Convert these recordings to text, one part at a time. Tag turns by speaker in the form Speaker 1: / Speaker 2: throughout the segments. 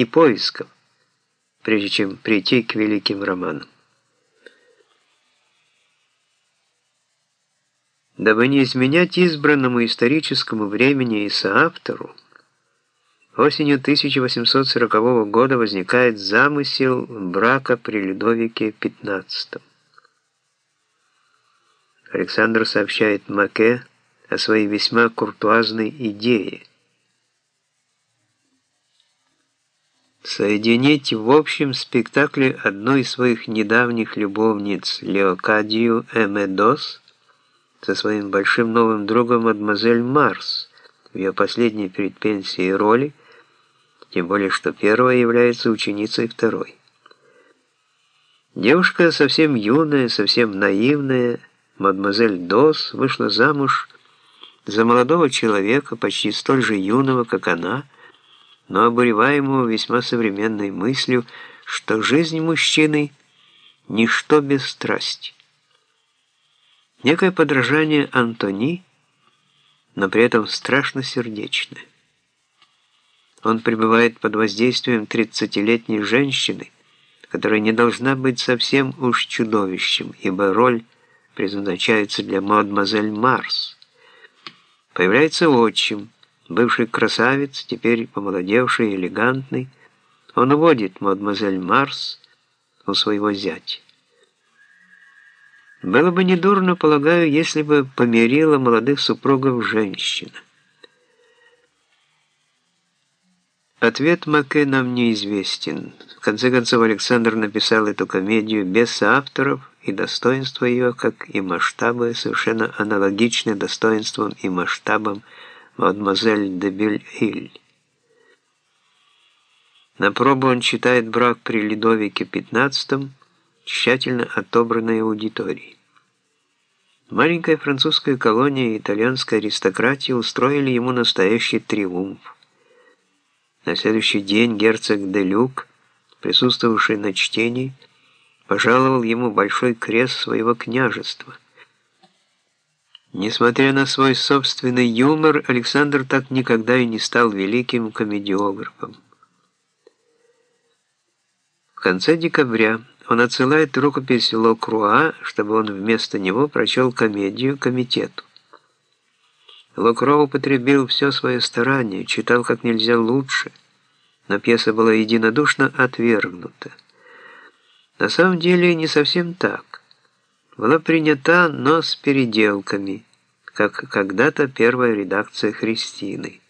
Speaker 1: и поисков, прежде чем прийти к великим романам. Дабы не изменять избранному историческому времени и соавтору, осенью 1840 года возникает замысел брака при Людовике XV. Александр сообщает Маке о своей весьма куртуазной идее. Соединить в общем спектакле одну из своих недавних любовниц Леокадию Эмедос со своим большим новым другом мадемуазель Марс в ее последней перед пенсией роли, тем более что первая является ученицей второй. Девушка совсем юная, совсем наивная, мадемуазель Дос вышла замуж за молодого человека, почти столь же юного, как она, но обуреваемого весьма современной мыслью, что жизнь мужчины – ничто без страсти. Некое подражание Антони, но при этом страшно сердечное. Он пребывает под воздействием 30-летней женщины, которая не должна быть совсем уж чудовищем, ибо роль предназначается для мадемуазель Марс. Появляется отчим, бывший красавец, теперь помолодевший, элегантный. Он уводит мадемуазель Марс у своего зятя. Было бы недурно, полагаю, если бы помирила молодых супругов женщина. Ответ Маке нам неизвестен. В конце концов, Александр написал эту комедию без соавторов, и достоинства ее, как и масштабы, совершенно аналогичны достоинствам и масштабам мадемуазель де Бюль-Иль. На пробу он читает брак при Ледовике XV, тщательно отобранной аудитории. Маленькая французская колония и итальянская аристократия устроили ему настоящий триумф. На следующий день герцог де Люк, присутствовавший на чтении, пожаловал ему большой крест своего княжества. Несмотря на свой собственный юмор, Александр так никогда и не стал великим комедиографом. В конце декабря он отсылает рукопись Локруа, чтобы он вместо него прочел комедию комитету. Локруа употребил все свое старание, читал как нельзя лучше, но пьеса была единодушно отвергнута. На самом деле не совсем так. Была принята, но с переделками, как когда-то первая редакция Христины.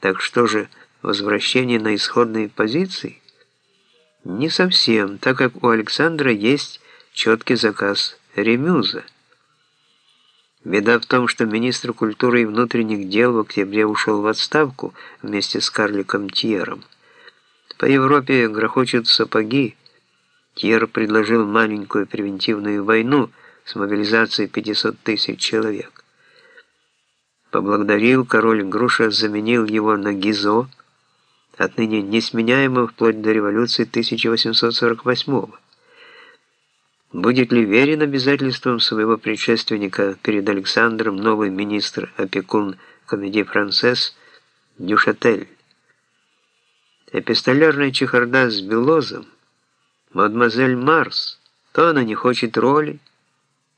Speaker 1: Так что же, возвращение на исходные позиции? Не совсем, так как у Александра есть четкий заказ Ремюза. Беда в том, что министр культуры и внутренних дел в октябре ушел в отставку вместе с Карликом Тьером. По Европе грохочут сапоги, Тьер предложил маленькую превентивную войну с мобилизацией 500 тысяч человек. Поблагодарил, король Груша заменил его на Гизо, отныне несменяемо вплоть до революции 1848 -го. Будет ли верен обязательствам своего предшественника перед Александром новый министр-опекун комедии «Францесс» Дюшатель? Эпистолярная чехарда с Белозом мадемуазель Марс, то она не хочет роли,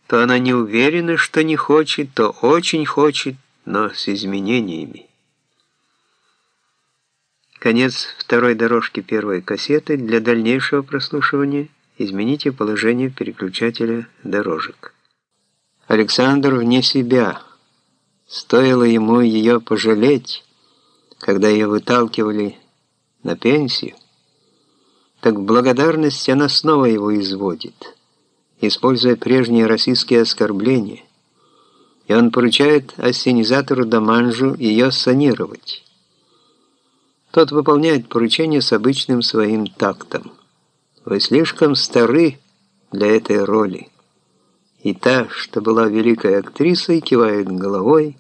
Speaker 1: то она не уверена, что не хочет, то очень хочет, но с изменениями. Конец второй дорожки первой кассеты. Для дальнейшего прослушивания измените положение переключателя дорожек. Александр вне себя. Стоило ему ее пожалеть, когда ее выталкивали на пенсию, так в благодарность она снова его изводит, используя прежние российские оскорбления, и он поручает ассенизатору Даманжу ее санировать. Тот выполняет поручение с обычным своим тактом. «Вы слишком стары для этой роли». И та, что была великой актрисой, кивает головой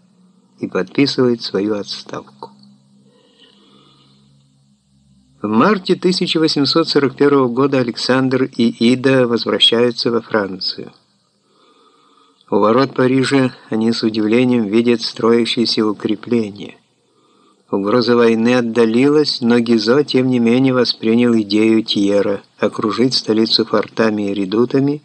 Speaker 1: и подписывает свою отставку. В марте 1841 года Александр и Ида возвращаются во Францию. У ворот Парижа они с удивлением видят строящиеся укрепления. Угроза войны отдалилась, но Гизо, тем не менее, воспринял идею Тьера окружить столицу фортами и редутами